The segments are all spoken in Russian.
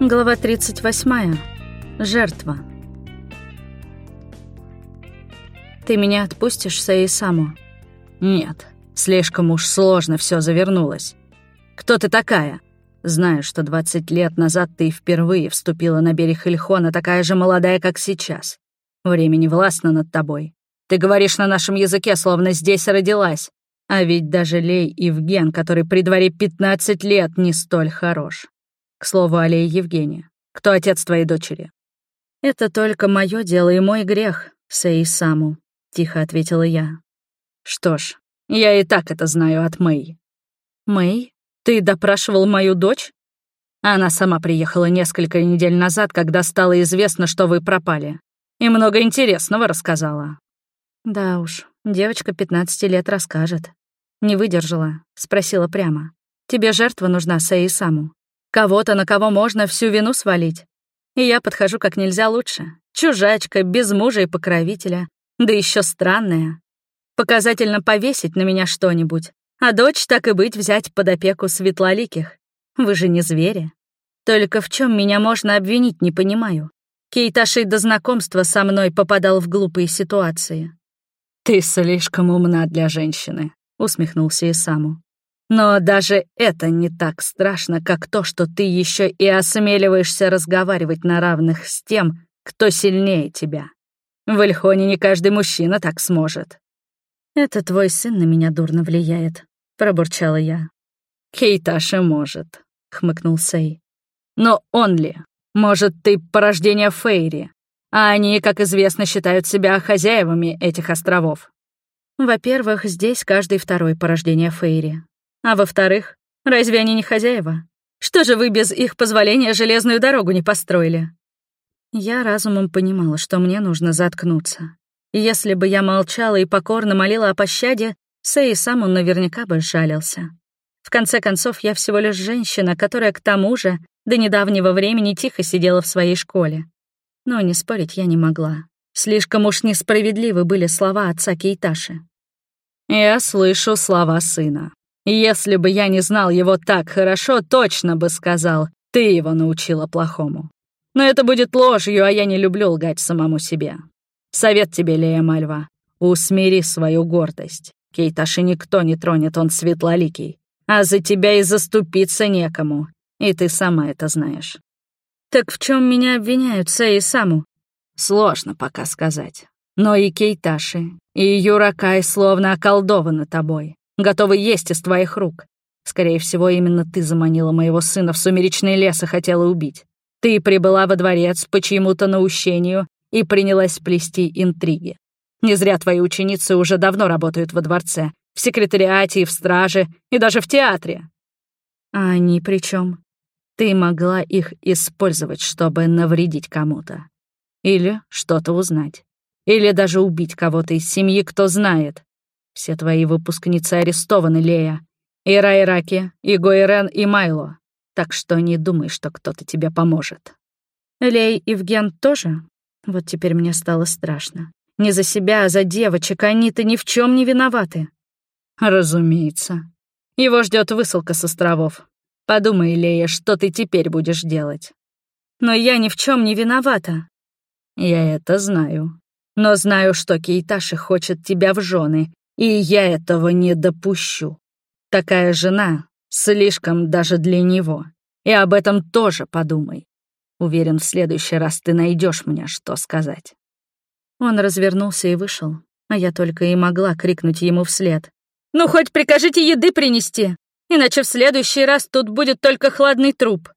Глава 38. Жертва. «Ты меня отпустишь, Саисаму?» «Нет, слишком уж сложно все завернулось. Кто ты такая?» «Знаю, что 20 лет назад ты впервые вступила на берег Ильхона, такая же молодая, как сейчас. Время не властно над тобой. Ты говоришь на нашем языке, словно здесь родилась. А ведь даже Лей Евген, который при дворе 15 лет, не столь хорош. К слову, Алия Евгения, кто отец твоей дочери? «Это только мое дело и мой грех, Саисаму», — тихо ответила я. «Что ж, я и так это знаю от Мэй». «Мэй? Ты допрашивал мою дочь?» Она сама приехала несколько недель назад, когда стало известно, что вы пропали. И много интересного рассказала. Да уж, девочка 15 лет расскажет. Не выдержала, спросила прямо. Тебе жертва нужна, Саисаму. Кого-то, на кого можно всю вину свалить. И я подхожу как нельзя лучше. Чужачка, без мужа и покровителя. Да еще странная. Показательно повесить на меня что-нибудь. А дочь, так и быть, взять под опеку светлоликих. Вы же не звери. Только в чем меня можно обвинить, не понимаю. Кейташи до знакомства со мной попадал в глупые ситуации. «Ты слишком умна для женщины», — усмехнулся Исаму. Но даже это не так страшно, как то, что ты еще и осмеливаешься разговаривать на равных с тем, кто сильнее тебя. В Эльхоне не каждый мужчина так сможет. «Это твой сын на меня дурно влияет», — пробурчала я. «Кейташи может», — хмыкнул Сей. «Но он ли? Может, ты порождение Фейри, а они, как известно, считают себя хозяевами этих островов?» «Во-первых, здесь каждый второй порождение Фейри. А во-вторых, разве они не хозяева? Что же вы без их позволения железную дорогу не построили? Я разумом понимала, что мне нужно заткнуться. И если бы я молчала и покорно молила о пощаде, Сэй сам он наверняка бы жалился. В конце концов, я всего лишь женщина, которая к тому же до недавнего времени тихо сидела в своей школе. Но не спорить я не могла. Слишком уж несправедливы были слова отца Кейташи. «Я слышу слова сына», если бы я не знал его так хорошо, точно бы сказал, ты его научила плохому. Но это будет ложью, а я не люблю лгать самому себе. Совет тебе, Лея Мальва, усмири свою гордость. Кейташи никто не тронет, он светлоликий. А за тебя и заступиться некому. И ты сама это знаешь. Так в чем меня обвиняют, Сэй и Саму? Сложно пока сказать. Но и Кейташи, и Юракай словно околдованы тобой готовы есть из твоих рук. Скорее всего, именно ты заманила моего сына в сумеречный лес и хотела убить. Ты прибыла во дворец по чьему-то наущению и принялась плести интриги. Не зря твои ученицы уже давно работают во дворце, в секретариате и в страже, и даже в театре. А они при чем? Ты могла их использовать, чтобы навредить кому-то. Или что-то узнать. Или даже убить кого-то из семьи, кто знает. Все твои выпускницы арестованы, Лея. И Райраки, и Гойрен, и Майло. Так что не думай, что кто-то тебе поможет. Лей Евген тоже? Вот теперь мне стало страшно. Не за себя, а за девочек. Они-то ни в чем не виноваты. Разумеется. Его ждет высылка с островов. Подумай, Лея, что ты теперь будешь делать. Но я ни в чем не виновата. Я это знаю. Но знаю, что Кейташи хочет тебя в жены, и я этого не допущу. Такая жена слишком даже для него. И об этом тоже подумай. Уверен, в следующий раз ты найдешь мне, что сказать. Он развернулся и вышел, а я только и могла крикнуть ему вслед. «Ну, хоть прикажите еды принести, иначе в следующий раз тут будет только хладный труп».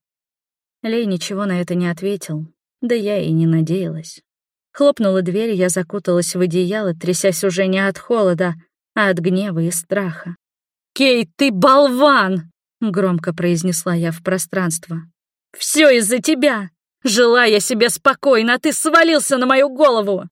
Лей ничего на это не ответил, да я и не надеялась. Хлопнула дверь, я закуталась в одеяло, трясясь уже не от холода, а от гнева и страха. «Кейт, ты болван!» — громко произнесла я в пространство. «Все из-за тебя! Жила я себе спокойно, а ты свалился на мою голову!»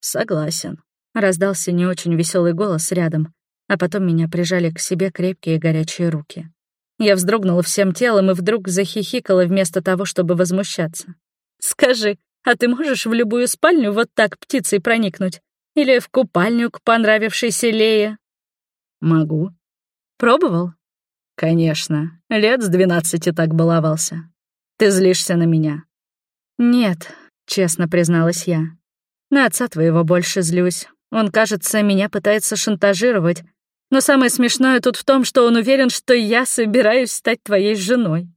«Согласен», — раздался не очень веселый голос рядом, а потом меня прижали к себе крепкие горячие руки. Я вздрогнула всем телом и вдруг захихикала вместо того, чтобы возмущаться. «Скажи, а ты можешь в любую спальню вот так птицей проникнуть? Или в купальню к понравившейся Лее?» «Могу». «Пробовал?» «Конечно. Лет с двенадцати так баловался». Ты злишься на меня?» «Нет», — честно призналась я. «На отца твоего больше злюсь. Он, кажется, меня пытается шантажировать. Но самое смешное тут в том, что он уверен, что я собираюсь стать твоей женой».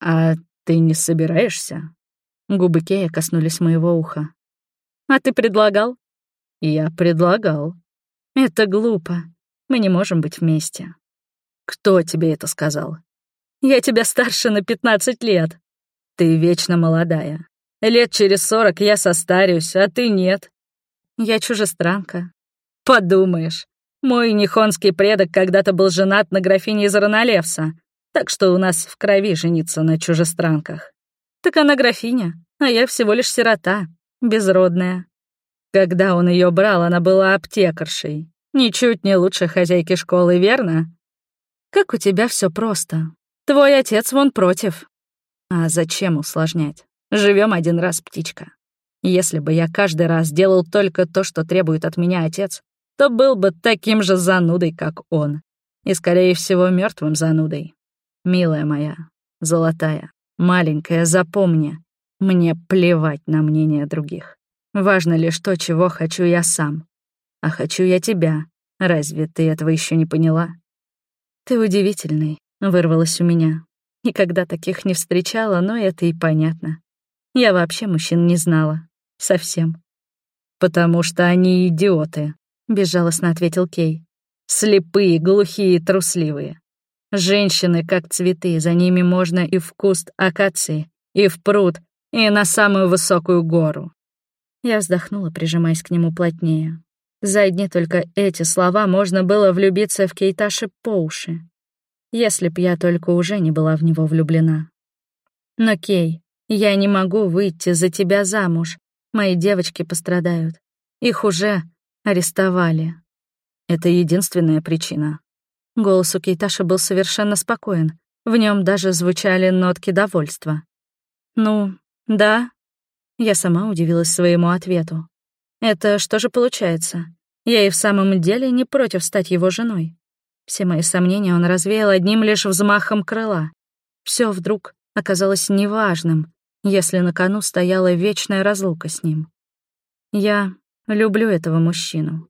«А ты не собираешься?» Губы Кея коснулись моего уха. «А ты предлагал?» «Я предлагал». «Это глупо. Мы не можем быть вместе». «Кто тебе это сказал?» «Я тебя старше на 15 лет». «Ты вечно молодая. Лет через сорок я состарюсь, а ты нет». «Я чужестранка». «Подумаешь. Мой нихонский предок когда-то был женат на графине из Роналевса, так что у нас в крови жениться на чужестранках». «Так она графиня, а я всего лишь сирота, безродная». Когда он ее брал, она была аптекаршей. Ничуть не лучше хозяйки школы, верно? Как у тебя все просто. Твой отец вон против. А зачем усложнять? Живем один раз, птичка. Если бы я каждый раз делал только то, что требует от меня отец, то был бы таким же занудой, как он. И, скорее всего, мертвым занудой. Милая моя, золотая, маленькая, запомни, мне плевать на мнение других. Важно лишь то, чего хочу я сам. А хочу я тебя. Разве ты этого еще не поняла? Ты удивительный, вырвалось у меня. Никогда таких не встречала, но это и понятно. Я вообще мужчин не знала. Совсем. «Потому что они идиоты», — безжалостно ответил Кей. «Слепые, глухие, трусливые. Женщины, как цветы, за ними можно и в куст акации, и в пруд, и на самую высокую гору». Я вздохнула, прижимаясь к нему плотнее. За одни только эти слова можно было влюбиться в Кейташи по уши. Если б я только уже не была в него влюблена. Но, Кей, я не могу выйти за тебя замуж. Мои девочки пострадают. Их уже арестовали. Это единственная причина. Голос у Кейташи был совершенно спокоен. В нем даже звучали нотки довольства. «Ну, да». Я сама удивилась своему ответу. Это что же получается? Я и в самом деле не против стать его женой. Все мои сомнения он развеял одним лишь взмахом крыла. Все вдруг оказалось неважным, если на кону стояла вечная разлука с ним. Я люблю этого мужчину,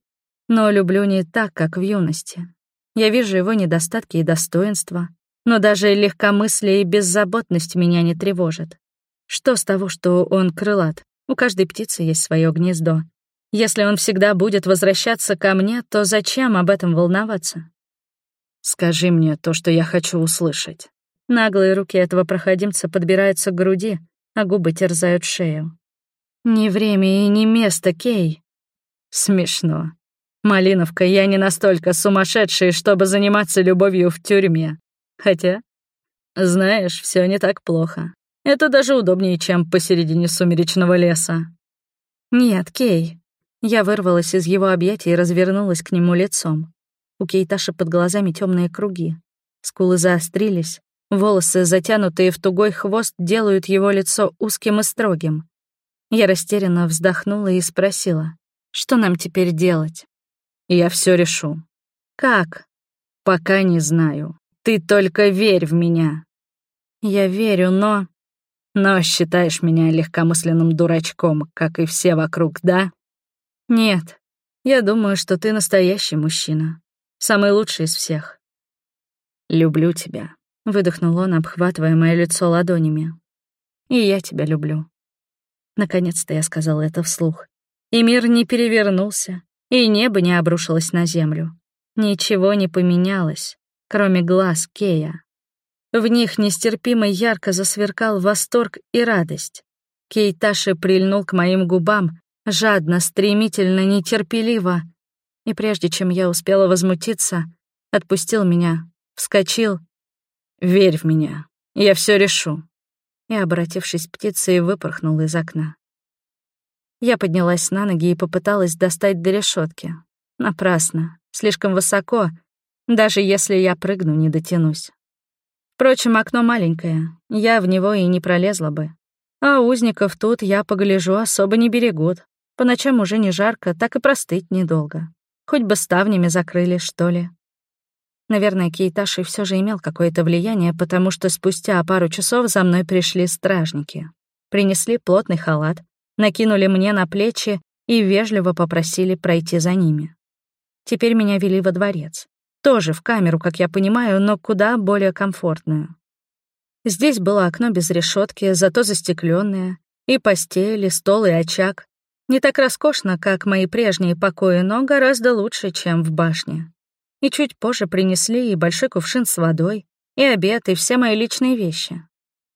но люблю не так, как в юности. Я вижу его недостатки и достоинства, но даже легкомыслие и беззаботность меня не тревожат. Что с того, что он крылат? У каждой птицы есть свое гнездо, если он всегда будет возвращаться ко мне, то зачем об этом волноваться? Скажи мне то, что я хочу услышать. Наглые руки этого проходимца подбираются к груди, а губы терзают шею. Не время и не место, Кей. Смешно. Малиновка, я не настолько сумасшедший, чтобы заниматься любовью в тюрьме. Хотя, знаешь, все не так плохо. Это даже удобнее, чем посередине сумеречного леса. Нет, Кей, я вырвалась из его объятий и развернулась к нему лицом. У Кейташи под глазами темные круги. Скулы заострились, волосы, затянутые в тугой хвост, делают его лицо узким и строгим. Я растерянно вздохнула и спросила, что нам теперь делать? Я все решу. Как? Пока не знаю. Ты только верь в меня. Я верю, но... Но считаешь меня легкомысленным дурачком, как и все вокруг, да? Нет, я думаю, что ты настоящий мужчина. Самый лучший из всех. Люблю тебя, выдохнул он, обхватывая мое лицо ладонями. И я тебя люблю. Наконец-то я сказала это вслух. И мир не перевернулся, и небо не обрушилось на землю. Ничего не поменялось, кроме глаз Кея. В них нестерпимо ярко засверкал восторг и радость. Кейташи прильнул к моим губам, жадно, стремительно, нетерпеливо. И прежде чем я успела возмутиться, отпустил меня, вскочил. «Верь в меня, я все решу». И, обратившись птицей, выпорхнул из окна. Я поднялась на ноги и попыталась достать до решетки. Напрасно, слишком высоко, даже если я прыгну, не дотянусь. Впрочем, окно маленькое, я в него и не пролезла бы. А узников тут, я погляжу, особо не берегут. По ночам уже не жарко, так и простыть недолго. Хоть бы ставнями закрыли, что ли. Наверное, Кейташи все же имел какое-то влияние, потому что спустя пару часов за мной пришли стражники. Принесли плотный халат, накинули мне на плечи и вежливо попросили пройти за ними. Теперь меня вели во дворец. Тоже в камеру, как я понимаю, но куда более комфортную. Здесь было окно без решетки, зато застекленное, и постель, и стол, и очаг. Не так роскошно, как мои прежние покои, но гораздо лучше, чем в башне. И чуть позже принесли и большой кувшин с водой, и обед, и все мои личные вещи.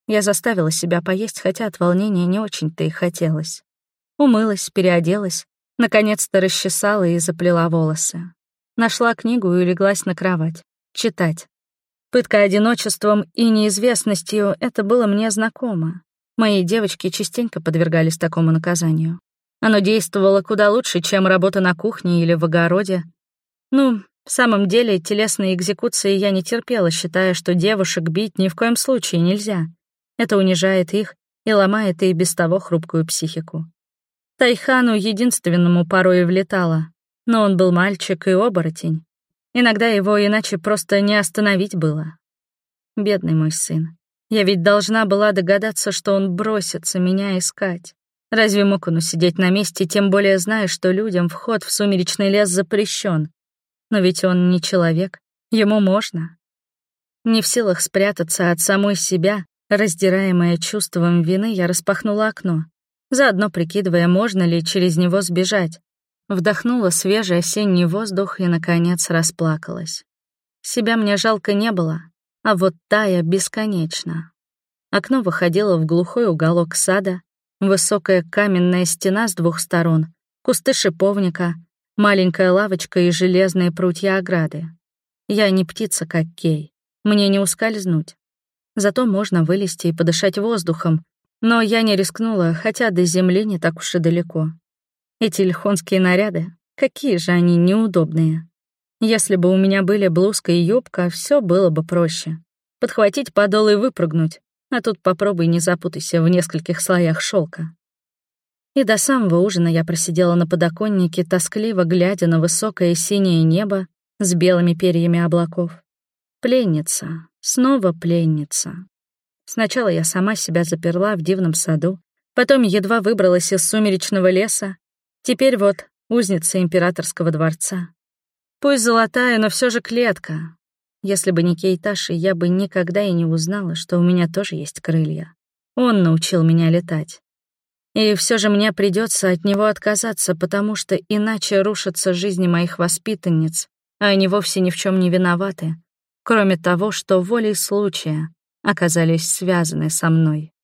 Я заставила себя поесть, хотя от волнения не очень-то и хотелось. Умылась, переоделась, наконец-то расчесала и заплела волосы. Нашла книгу и улеглась на кровать. Читать. Пытка одиночеством и неизвестностью — это было мне знакомо. Мои девочки частенько подвергались такому наказанию. Оно действовало куда лучше, чем работа на кухне или в огороде. Ну, в самом деле, телесные экзекуции я не терпела, считая, что девушек бить ни в коем случае нельзя. Это унижает их и ломает и без того хрупкую психику. Тайхану единственному порой влетало, но он был мальчик и оборотень. Иногда его иначе просто не остановить было. Бедный мой сын. Я ведь должна была догадаться, что он бросится меня искать. Разве мог он усидеть на месте, тем более зная, что людям вход в сумеречный лес запрещен? Но ведь он не человек, ему можно. Не в силах спрятаться от самой себя, раздираемая чувством вины, я распахнула окно, заодно прикидывая, можно ли через него сбежать. Вдохнула свежий осенний воздух и, наконец, расплакалась. Себя мне жалко не было, а вот Тая бесконечно. Окно выходило в глухой уголок сада, высокая каменная стена с двух сторон, кусты шиповника — Маленькая лавочка и железные прутья ограды. Я не птица, как Кей. Мне не ускользнуть. Зато можно вылезти и подышать воздухом. Но я не рискнула, хотя до земли не так уж и далеко. Эти лихонские наряды, какие же они неудобные. Если бы у меня были блузка и юбка, все было бы проще. Подхватить подол и выпрыгнуть, а тут попробуй не запутайся в нескольких слоях шелка. И до самого ужина я просидела на подоконнике, тоскливо глядя на высокое синее небо с белыми перьями облаков. Пленница, снова пленница. Сначала я сама себя заперла в дивном саду, потом едва выбралась из сумеречного леса, теперь вот узница императорского дворца. Пусть золотая, но все же клетка. Если бы не Кейташи, я бы никогда и не узнала, что у меня тоже есть крылья. Он научил меня летать. И все же мне придется от него отказаться, потому что иначе рушатся жизни моих воспитанниц, а они вовсе ни в чем не виноваты, кроме того, что волей случая оказались связаны со мной.